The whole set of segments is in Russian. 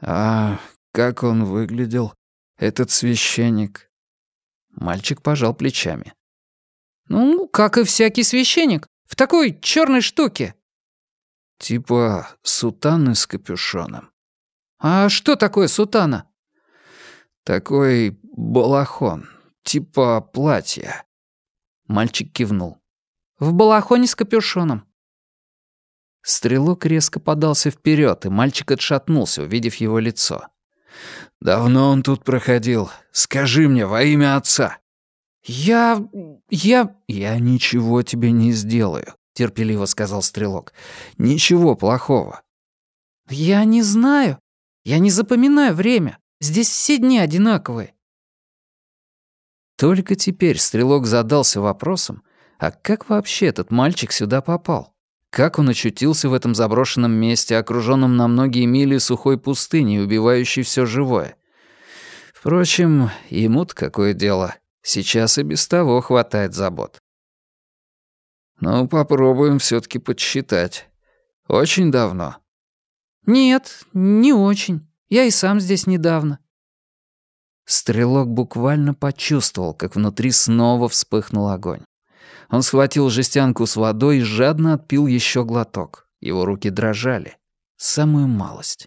«А как он выглядел, этот священник?» Мальчик пожал плечами. «Ну, как и всякий священник, в такой черной штуке». «Типа сутаны с капюшоном». «А что такое сутана?» «Такой балахон, типа платья». Мальчик кивнул. «В балахоне с капюшоном». Стрелок резко подался вперед, и мальчик отшатнулся, увидев его лицо. «Давно он тут проходил. Скажи мне во имя отца». «Я... я...» «Я ничего тебе не сделаю», — терпеливо сказал Стрелок. «Ничего плохого». «Я не знаю. Я не запоминаю время. Здесь все дни одинаковые». Только теперь Стрелок задался вопросом, а как вообще этот мальчик сюда попал? Как он очутился в этом заброшенном месте, окруженном на многие мили сухой пустыней, убивающей все живое? Впрочем, ему-то какое дело. Сейчас и без того хватает забот. Ну, попробуем все таки подсчитать. Очень давно. Нет, не очень. Я и сам здесь недавно. Стрелок буквально почувствовал, как внутри снова вспыхнул огонь. Он схватил жестянку с водой и жадно отпил еще глоток. Его руки дрожали. Самую малость.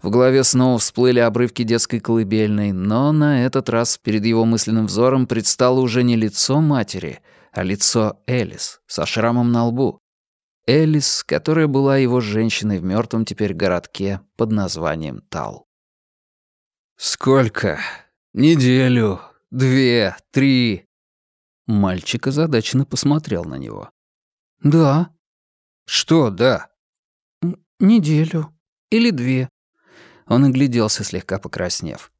В голове снова всплыли обрывки детской колыбельной, но на этот раз перед его мысленным взором предстало уже не лицо матери, а лицо Элис со шрамом на лбу. Элис, которая была его женщиной в мертвом теперь городке под названием Тал. «Сколько? Неделю? Две? Три?» Мальчик озадаченно посмотрел на него. «Да». «Что «да»?» «Неделю. Или две». Он огляделся, слегка покраснев.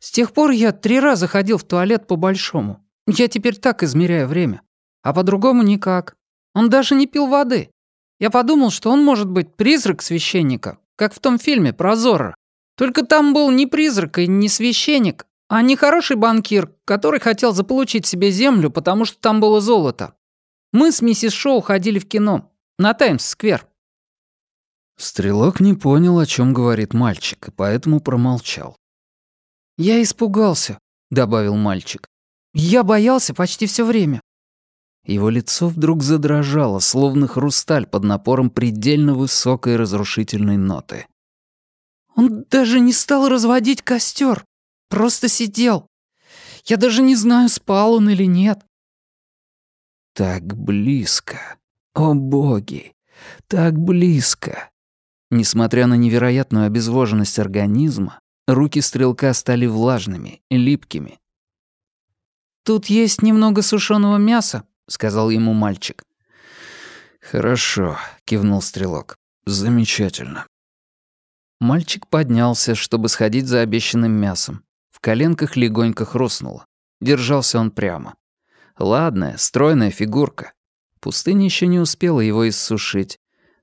«С тех пор я три раза ходил в туалет по-большому. Я теперь так измеряю время. А по-другому никак. Он даже не пил воды. Я подумал, что он может быть призрак священника, как в том фильме про Зорро. Только там был не призрак и не священник, а нехороший банкир, который хотел заполучить себе землю, потому что там было золото. Мы с миссис Шоу ходили в кино. На Таймс-сквер. Стрелок не понял, о чем говорит мальчик, и поэтому промолчал. «Я испугался», — добавил мальчик. «Я боялся почти все время». Его лицо вдруг задрожало, словно хрусталь под напором предельно высокой разрушительной ноты. «Он даже не стал разводить костер. Просто сидел. Я даже не знаю, спал он или нет. Так близко. О боги! Так близко. Несмотря на невероятную обезвоженность организма, руки стрелка стали влажными, липкими. «Тут есть немного сушеного мяса», — сказал ему мальчик. «Хорошо», — кивнул стрелок. «Замечательно». Мальчик поднялся, чтобы сходить за обещанным мясом. Коленках легонько хрустнуло. Держался он прямо. Ладная, стройная фигурка. Пустыня еще не успела его иссушить.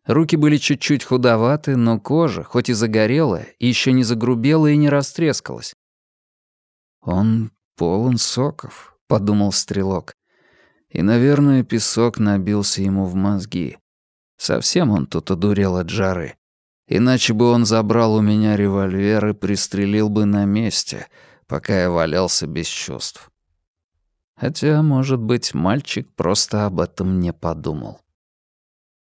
Руки были чуть-чуть худоваты, но кожа, хоть и загорелая, еще не загрубела и не растрескалась. «Он полон соков», — подумал Стрелок. И, наверное, песок набился ему в мозги. Совсем он тут одурел от жары. Иначе бы он забрал у меня револьвер и пристрелил бы на месте, пока я валялся без чувств. Хотя, может быть, мальчик просто об этом не подумал.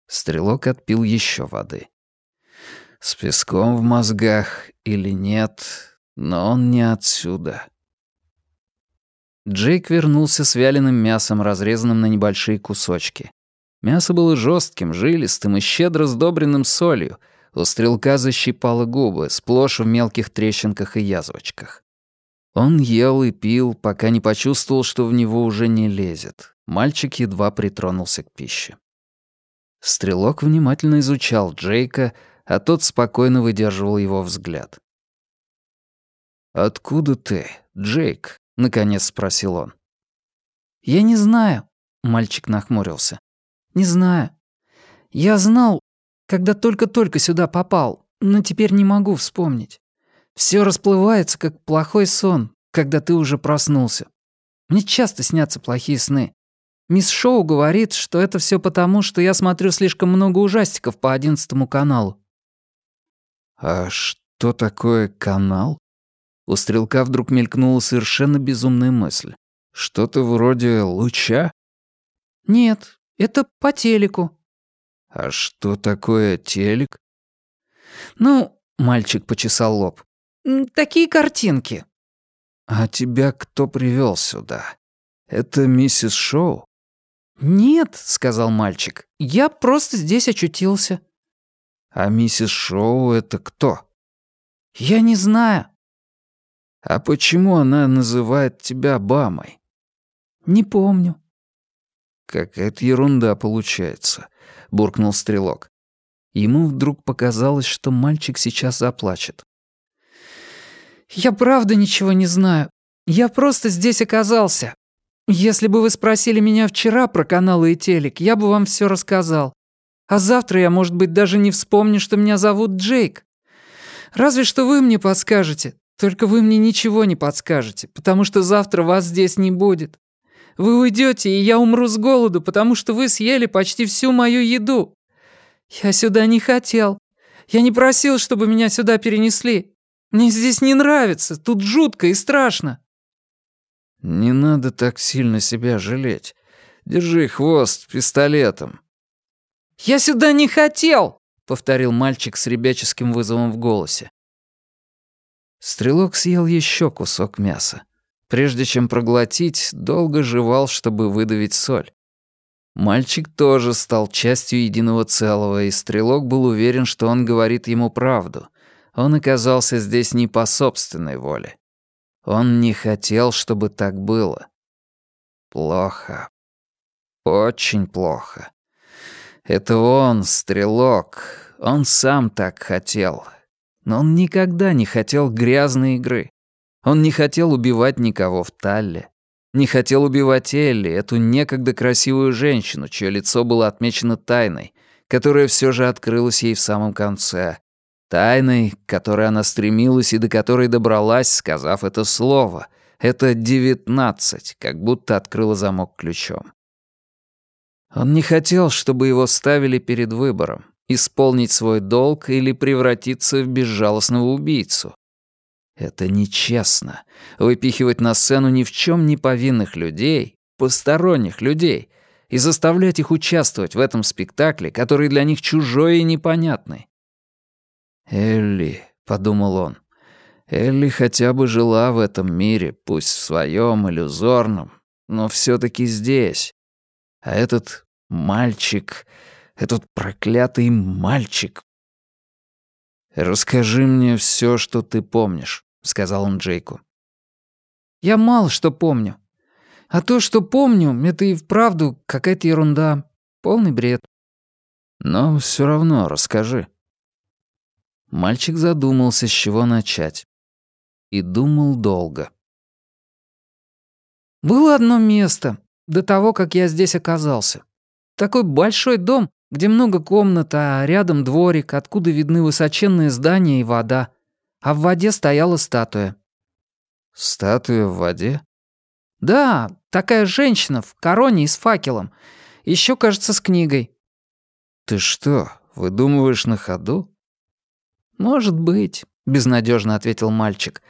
Стрелок отпил еще воды. С песком в мозгах или нет, но он не отсюда. Джейк вернулся с вяленым мясом, разрезанным на небольшие кусочки. Мясо было жестким, жилистым и щедро сдобренным солью — у стрелка защипало губы, сплошь в мелких трещинках и язвочках. Он ел и пил, пока не почувствовал, что в него уже не лезет. Мальчик едва притронулся к пище. Стрелок внимательно изучал Джейка, а тот спокойно выдерживал его взгляд. «Откуда ты, Джейк?» — наконец спросил он. «Я не знаю», — мальчик нахмурился. «Не знаю. Я знал, когда только-только сюда попал, но теперь не могу вспомнить. Все расплывается, как плохой сон, когда ты уже проснулся. Мне часто снятся плохие сны. Мисс Шоу говорит, что это все потому, что я смотрю слишком много ужастиков по одиннадцатому каналу. «А что что такое канал? У стрелка вдруг мелькнула совершенно безумная мысль. Что-то вроде луча? Нет, это по телеку. А что такое телек? Ну, мальчик почесал лоб. Такие картинки. А тебя кто привел сюда? Это миссис Шоу? «Нет», — сказал мальчик, — «я просто здесь очутился». «А миссис Шоу — это кто?» «Я не знаю». «А почему она называет тебя Бамой?» «Не помню». «Какая-то ерунда получается», — буркнул Стрелок. Ему вдруг показалось, что мальчик сейчас заплачет. «Я правда ничего не знаю. Я просто здесь оказался. Если бы вы спросили меня вчера про каналы и телек, я бы вам все рассказал. А завтра я, может быть, даже не вспомню, что меня зовут Джейк. Разве что вы мне подскажете. Только вы мне ничего не подскажете, потому что завтра вас здесь не будет. Вы уйдете, и я умру с голоду, потому что вы съели почти всю мою еду. Я сюда не хотел. Я не просил, чтобы меня сюда перенесли. Мне здесь не нравится, тут жутко и страшно. «Не надо так сильно себя жалеть. Держи хвост пистолетом». «Я сюда не хотел!» — повторил мальчик с ребяческим вызовом в голосе. Стрелок съел еще кусок мяса. Прежде чем проглотить, долго жевал, чтобы выдавить соль. Мальчик тоже стал частью единого целого, и Стрелок был уверен, что он говорит ему правду. Он оказался здесь не по собственной воле. Он не хотел, чтобы так было. Плохо. Очень плохо. Это он, стрелок. Он сам так хотел. Но он никогда не хотел грязной игры. Он не хотел убивать никого в Талле. Не хотел убивать Элли, эту некогда красивую женщину, чье лицо было отмечено тайной, которая все же открылась ей в самом конце, Тайной, к которой она стремилась и до которой добралась, сказав это слово. Это девятнадцать, как будто открыла замок ключом. Он не хотел, чтобы его ставили перед выбором — исполнить свой долг или превратиться в безжалостного убийцу. Это нечестно — выпихивать на сцену ни в чем не повинных людей, посторонних людей, и заставлять их участвовать в этом спектакле, который для них чужой и непонятный. «Элли», — подумал он, — «Элли хотя бы жила в этом мире, пусть в своем иллюзорном, но все таки здесь. А этот мальчик, этот проклятый мальчик...» «Расскажи мне все, что ты помнишь», — сказал он Джейку. «Я мало что помню. А то, что помню, это и вправду какая-то ерунда, полный бред». «Но все равно расскажи». Мальчик задумался, с чего начать. И думал долго. «Было одно место, до того, как я здесь оказался. Такой большой дом, где много комнат, а рядом дворик, откуда видны высоченные здания и вода. А в воде стояла статуя». «Статуя в воде?» «Да, такая женщина в короне и с факелом. Еще, кажется, с книгой». «Ты что, выдумываешь на ходу?» «Может быть», — безнадежно ответил мальчик.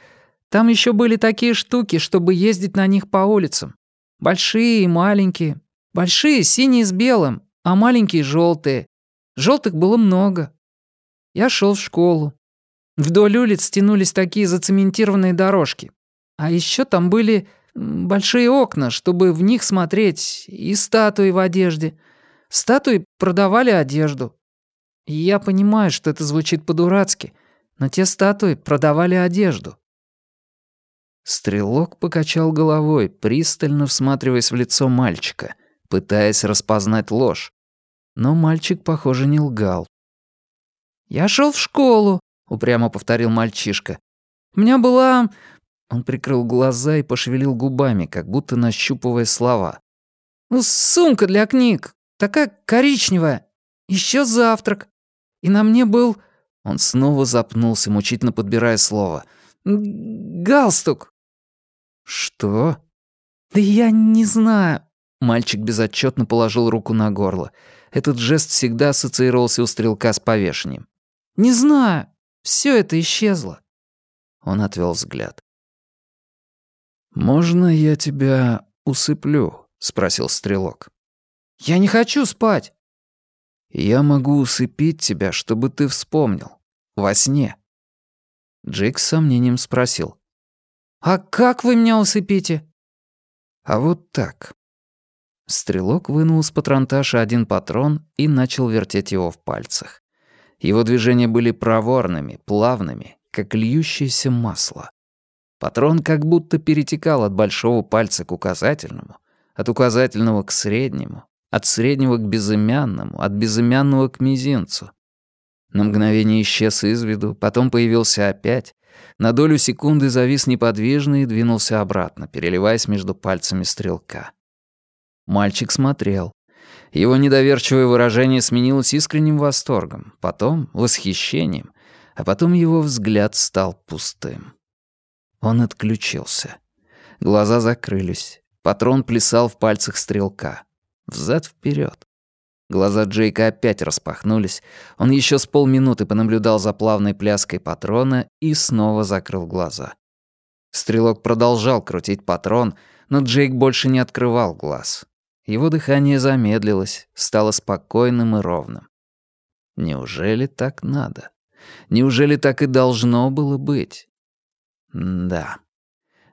«Там еще были такие штуки, чтобы ездить на них по улицам. Большие и маленькие. Большие синие с белым, а маленькие желтые. Желтых было много. Я шел в школу. Вдоль улиц тянулись такие зацементированные дорожки. А еще там были большие окна, чтобы в них смотреть, и статуи в одежде. Статуи продавали одежду. И я понимаю, что это звучит по-дурацки, но те статуи продавали одежду. Стрелок покачал головой, пристально всматриваясь в лицо мальчика, пытаясь распознать ложь. Но мальчик, похоже, не лгал. «Я шел в школу», — упрямо повторил мальчишка. «У меня была...» Он прикрыл глаза и пошевелил губами, как будто нащупывая слова. «Ну, сумка для книг, такая коричневая. Еще завтрак. И на мне был...» Он снова запнулся, мучительно подбирая слово. «Галстук». «Что?» «Да я не знаю». Мальчик безотчетно положил руку на горло. Этот жест всегда ассоциировался у стрелка с повешением. «Не знаю. Все это исчезло». Он отвел взгляд. «Можно я тебя усыплю?» — спросил стрелок. «Я не хочу спать». «Я могу усыпить тебя, чтобы ты вспомнил. Во сне». Джейк с сомнением спросил. «А как вы меня усыпите?» «А вот так». Стрелок вынул из патронташа один патрон и начал вертеть его в пальцах. Его движения были проворными, плавными, как льющееся масло. Патрон как будто перетекал от большого пальца к указательному, от указательного к среднему, от среднего к безымянному, от безымянного к мизинцу. На мгновение исчез из виду, потом появился опять, на долю секунды завис неподвижно и двинулся обратно, переливаясь между пальцами стрелка. Мальчик смотрел. Его недоверчивое выражение сменилось искренним восторгом, потом — восхищением, а потом его взгляд стал пустым. Он отключился. Глаза закрылись. Патрон плясал в пальцах стрелка. взад вперед. Глаза Джейка опять распахнулись. Он еще с полминуты понаблюдал за плавной пляской патрона и снова закрыл глаза. Стрелок продолжал крутить патрон, но Джейк больше не открывал глаз. Его дыхание замедлилось, стало спокойным и ровным. Неужели так надо? Неужели так и должно было быть? да.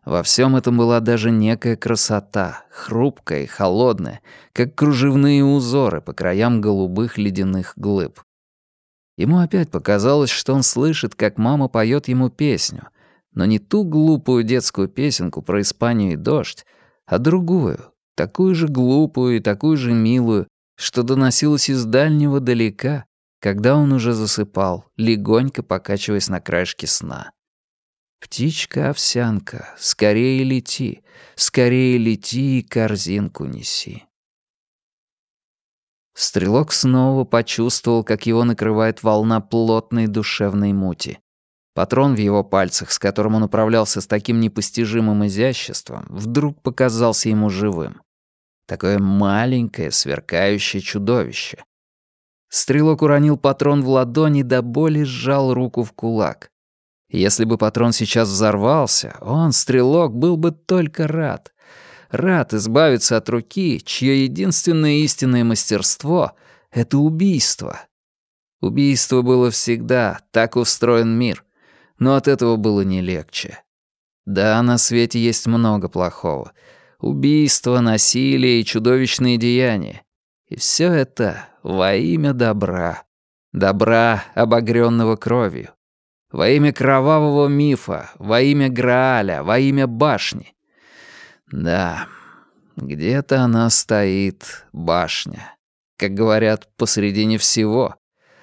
Во всем этом была даже некая красота, хрупкая и холодная, как кружевные узоры по краям голубых ледяных глыб. Ему опять показалось, что он слышит, как мама поет ему песню, но не ту глупую детскую песенку про Испанию и дождь, а другую, такую же глупую и такую же милую, что доносилась из дальнего далека, когда он уже засыпал, легонько покачиваясь на краешке сна. «Птичка-овсянка, скорее лети, скорее лети и корзинку неси». Стрелок снова почувствовал, как его накрывает волна плотной душевной мути. Патрон в его пальцах, с которым он управлялся с таким непостижимым изяществом, вдруг показался ему живым. Такое маленькое, сверкающее чудовище. Стрелок уронил патрон в ладони, до боли сжал руку в кулак. Если бы патрон сейчас взорвался, он, стрелок, был бы только рад. Рад избавиться от руки, чье единственное истинное мастерство — это убийство. Убийство было всегда, так устроен мир. Но от этого было не легче. Да, на свете есть много плохого. Убийство, насилие и чудовищные деяния. И все это во имя добра. Добра, обогренного кровью. Во имя кровавого мифа, во имя Грааля, во имя башни. Да, где-то она стоит, башня. Как говорят, посредине всего.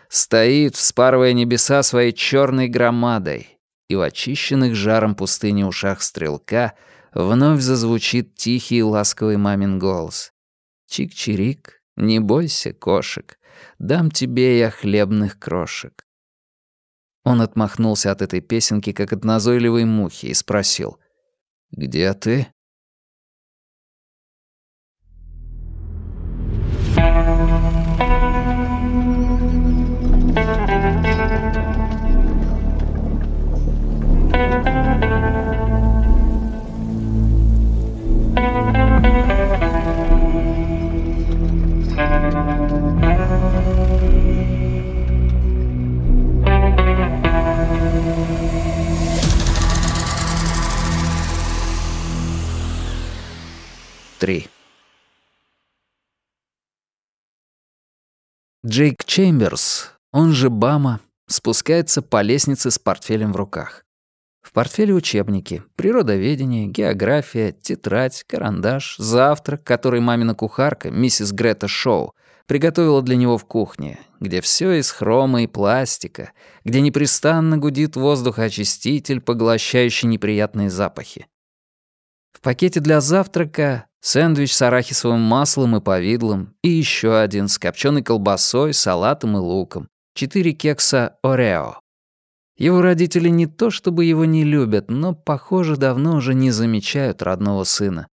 Стоит, вспарывая небеса своей черной громадой. И в очищенных жаром пустыни ушах стрелка вновь зазвучит тихий ласковый мамин голос. Чик-чирик, не бойся, кошек, дам тебе я хлебных крошек. Он отмахнулся от этой песенки, как от назойливой мухи, и спросил. «Где ты?» Три. Джейк Чемберс, он же Бама, спускается по лестнице с портфелем в руках. В портфеле учебники, природоведение, география, тетрадь, карандаш, завтрак, который мамина кухарка, миссис Грета Шоу, приготовила для него в кухне, где все из хрома и пластика, где непрестанно гудит воздухоочиститель, поглощающий неприятные запахи. В пакете для завтрака сэндвич с арахисовым маслом и повидлом и еще один с копченой колбасой, салатом и луком, четыре кекса «Орео». Его родители не то чтобы его не любят, но, похоже, давно уже не замечают родного сына.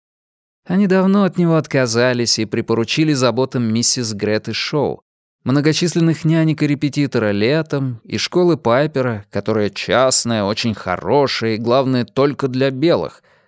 Они давно от него отказались и припоручили заботам миссис Греты Шоу, Многочисленных нянек и репетитора летом, и школы Пайпера, которая частная, очень хорошая и, главное, только для белых,